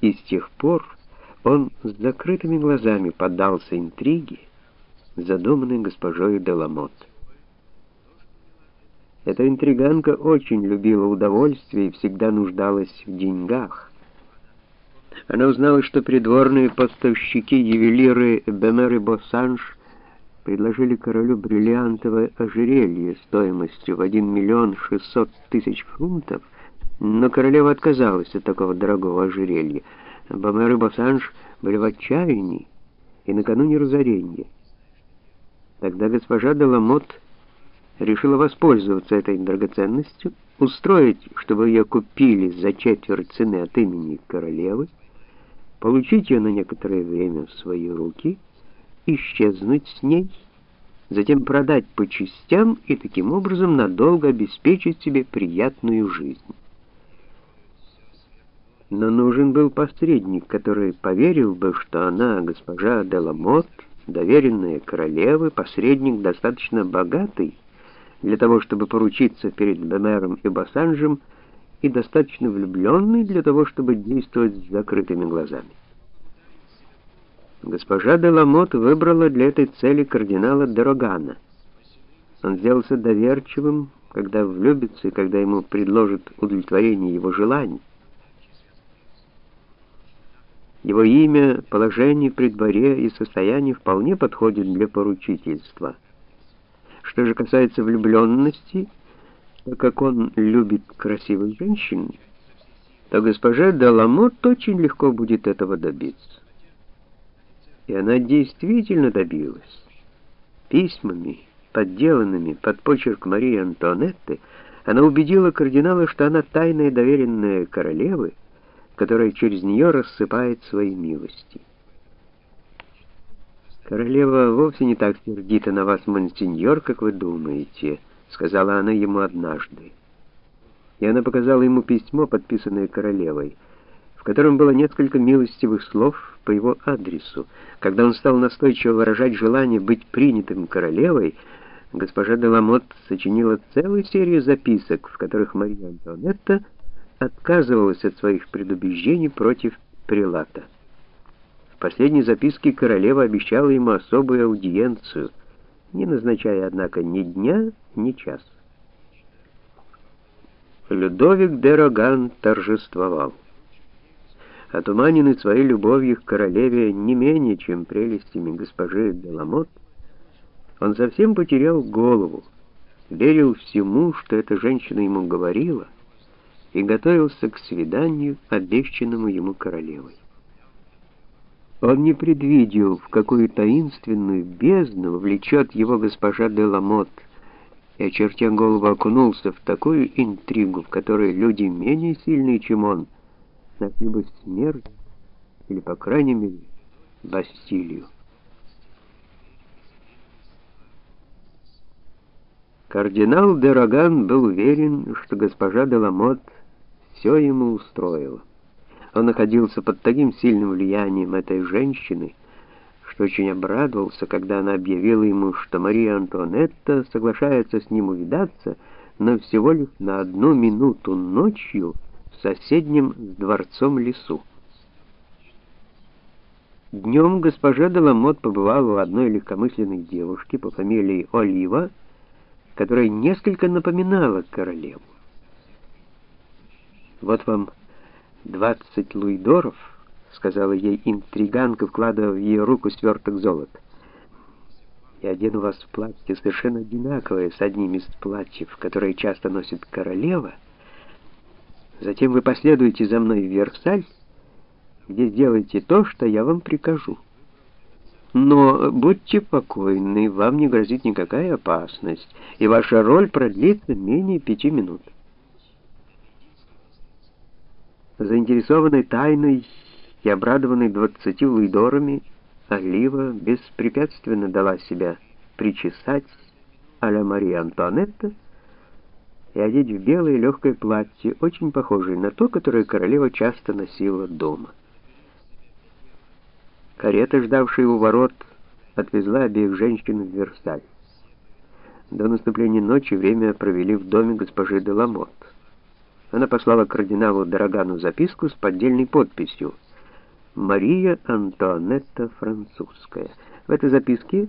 И с тех пор он с закрытыми глазами поддался интриге, задуманной госпожой Деламот. Эта интриганка очень любила удовольствие и всегда нуждалась в деньгах. Она узнала, что придворные поставщики-ювелиры Бемер и Боссанж предложили королю бриллиантовое ожерелье стоимостью в 1 миллион 600 тысяч фунтов, но королева отказалась от такого дорогого ожерелья. Бомер и Боссанж были в отчаянии и накануне разорения. Тогда госпожа Деламот решила воспользоваться этой драгоценностью, устроить, чтобы ее купили за четверть цены от имени королевы, получить ее на некоторое время в свои руки, исчезнуть с ней, затем продать по частям и таким образом надолго обеспечить себе приятную жизнь. Но нужен был посредник, который поверил бы, что она, госпожа Деламот, доверенная королевы, посредник достаточно богатый, для того, чтобы поручиться перед Бемером и Бассанжем, и достаточно влюбленный для того, чтобы действовать с закрытыми глазами. Госпожа Деламот выбрала для этой цели кардинала Дорогана. Он сделался доверчивым, когда влюбится и когда ему предложат удовлетворение его желаний. Его имя, положение при дворе и состояние вполне подходят для поручительства – что же касается влюбленности, так как он любит красивых женщин, то госпоже Деламот очень легко будет этого добиться. И она действительно добилась. Письмами, подделанными под почерк Марии Антуанетты, она убедила кардинала, что она тайная доверенная королевы, которая через нее рассыпает свои милости. «Королева вовсе не так сердита на вас, монсеньор, как вы думаете», — сказала она ему однажды. И она показала ему письмо, подписанное королевой, в котором было несколько милостивых слов по его адресу. Когда он стал настойчиво выражать желание быть принятым королевой, госпожа Деламот сочинила целую серию записок, в которых Мария Антуанетта отказывалась от своих предубеждений против прилата. В последней записке королева обещала ему особую аудиенцию, не назначая, однако, ни дня, ни часа. Людовик де Роган торжествовал. Отуманенный своей любовью к королеве не менее, чем прелестями госпожи Деламот, он совсем потерял голову, верил всему, что эта женщина ему говорила, и готовился к свиданию, обещанному ему королевой. Он не предвидел, в какую таинственную бездну влечет его госпожа де Ламот, и, очертя голову, окунулся в такую интригу, в которой люди менее сильные, чем он, нашли бы смерть, или, по крайней мере, Бастилию. Кардинал де Роган был уверен, что госпожа де Ламот все ему устроила. Он находился под таким сильным влиянием этой женщины, что очень обрадовался, когда она объявила ему, что Мария Антуанетта соглашается с ним увидаться, но всего лишь на одну минуту ночью в соседнем с дворцом лесу. Днем госпожа Деламот побывала у одной легкомысленной девушки по фамилии Олива, которая несколько напоминала королеву. Вот вам «Двадцать луидоров», — сказала ей интриганка, вкладывая в ее руку сверток золота. «Я одену вас в платье совершенно одинаковое с одним из платьев, которые часто носит королева. Затем вы последуете за мной в Версаль, где сделаете то, что я вам прикажу. Но будьте покойны, вам не грозит никакая опасность, и ваша роль продлится менее пяти минут». Заинтересованный тайной и обрадованный двадцатью луидорами, Олива беспрепятственно дала себя причесать а-ля Мария Антуанетта и одеть в белое легкое платье, очень похожее на то, которое королева часто носила дома. Карета, ждавшая у ворот, отвезла обеих женщин в Версаль. До наступления ночи время провели в доме госпожи Деламот. Она послала кардиналу Дорогану записку с поддельной подписью — Мария Антуанетта Французская. В этой записке